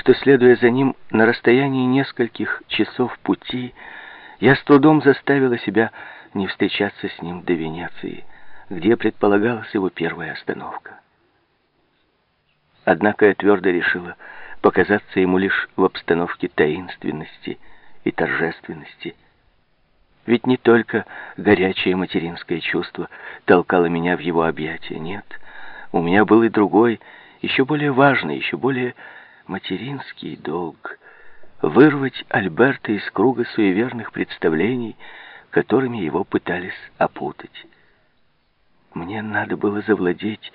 что, следуя за ним на расстоянии нескольких часов пути, я с трудом заставила себя не встречаться с ним до Венеции, где предполагалась его первая остановка. Однако я твердо решила показаться ему лишь в обстановке таинственности и торжественности. Ведь не только горячее материнское чувство толкало меня в его объятия, нет. У меня был и другой, еще более важный, еще более материнский долг — вырвать Альберта из круга суеверных представлений, которыми его пытались опутать. Мне надо было завладеть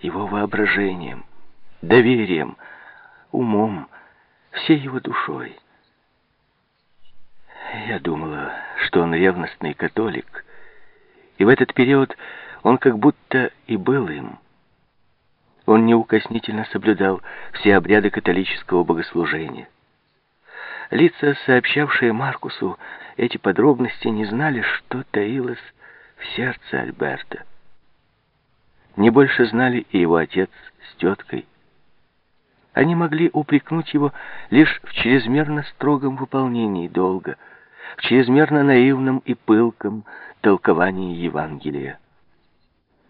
его воображением, доверием, умом, всей его душой. Я думала, что он ревностный католик, и в этот период он как будто и был им. Он неукоснительно соблюдал все обряды католического богослужения. Лица, сообщавшие Маркусу эти подробности, не знали, что таилось в сердце Альберта. Не больше знали и его отец с теткой. Они могли упрекнуть его лишь в чрезмерно строгом выполнении долга, в чрезмерно наивном и пылком толковании Евангелия.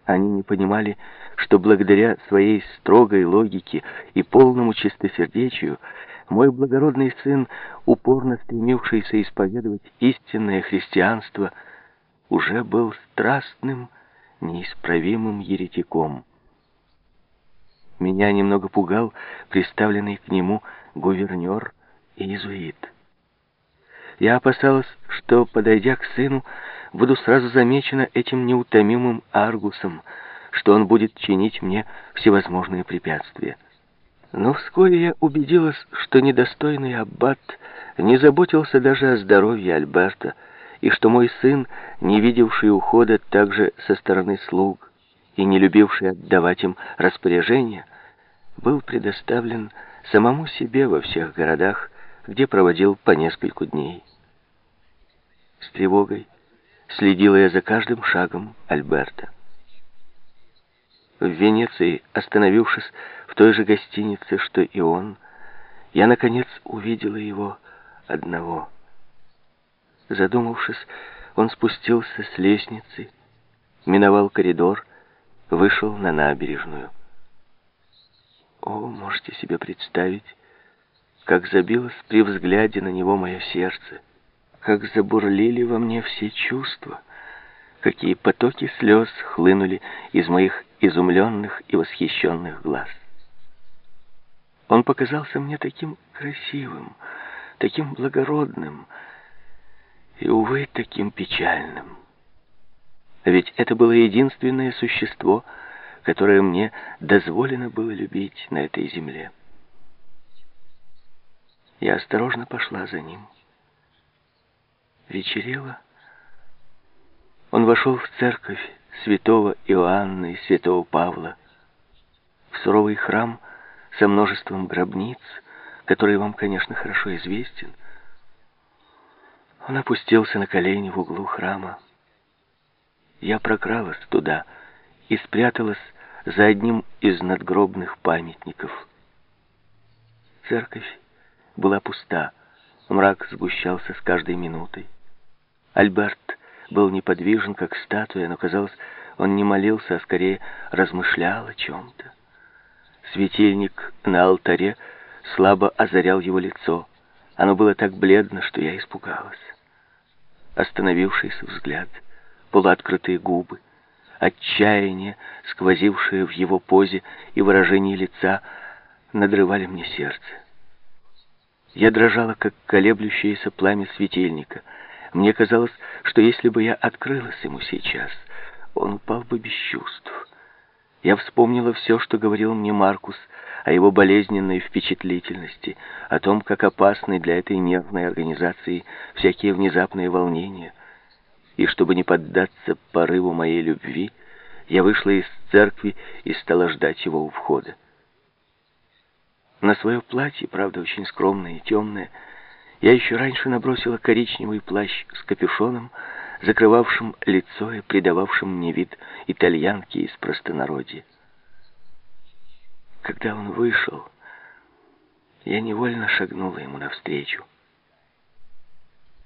Они не понимали, что благодаря своей строгой логике и полному чистосердечию мой благородный сын, упорно стремившийся исповедовать истинное христианство, уже был страстным, неисправимым еретиком. Меня немного пугал представленный к нему гувернер и иезуит. Я опасалась, что, подойдя к сыну, буду сразу замечена этим неутомимым Аргусом, что он будет чинить мне всевозможные препятствия. Но вскоре я убедилась, что недостойный аббат не заботился даже о здоровье Альберта, и что мой сын, не видевший ухода также со стороны слуг и не любивший отдавать им распоряжения, был предоставлен самому себе во всех городах, где проводил по нескольку дней. С тревогой следила я за каждым шагом Альберта. В Венеции, остановившись в той же гостинице, что и он, я, наконец, увидела его одного. Задумавшись, он спустился с лестницы, миновал коридор, вышел на набережную. О, можете себе представить, как забилось при взгляде на него мое сердце как забурлили во мне все чувства, какие потоки слез хлынули из моих изумленных и восхищенных глаз. Он показался мне таким красивым, таким благородным и, увы, таким печальным. Ведь это было единственное существо, которое мне дозволено было любить на этой земле. Я осторожно пошла за ним. Вечерело. Он вошел в церковь святого Иоанна и святого Павла, в суровый храм со множеством гробниц, который вам, конечно, хорошо известен. Он опустился на колени в углу храма. Я прокралась туда и спряталась за одним из надгробных памятников. Церковь была пуста, мрак сгущался с каждой минутой. Альберт был неподвижен, как статуя, но, казалось, он не молился, а скорее размышлял о чем-то. Светильник на алтаре слабо озарял его лицо. Оно было так бледно, что я испугалась. Остановившийся взгляд, полуоткрытые губы, отчаяние, сквозившее в его позе и выражении лица, надрывали мне сердце. Я дрожала, как колеблющееся пламя светильника — мне казалось, что если бы я открылась ему сейчас, он упал бы без чувств. Я вспомнила все, что говорил мне Маркус о его болезненной впечатлительности, о том, как опасны для этой нервной организации всякие внезапные волнения. И чтобы не поддаться порыву моей любви, я вышла из церкви и стала ждать его у входа. На свое платье, правда, очень скромное и темное, я еще раньше набросила коричневый плащ с капюшоном, закрывавшим лицо и придававшим мне вид итальянки из простонародья. Когда он вышел, Я невольно шагнула ему навстречу.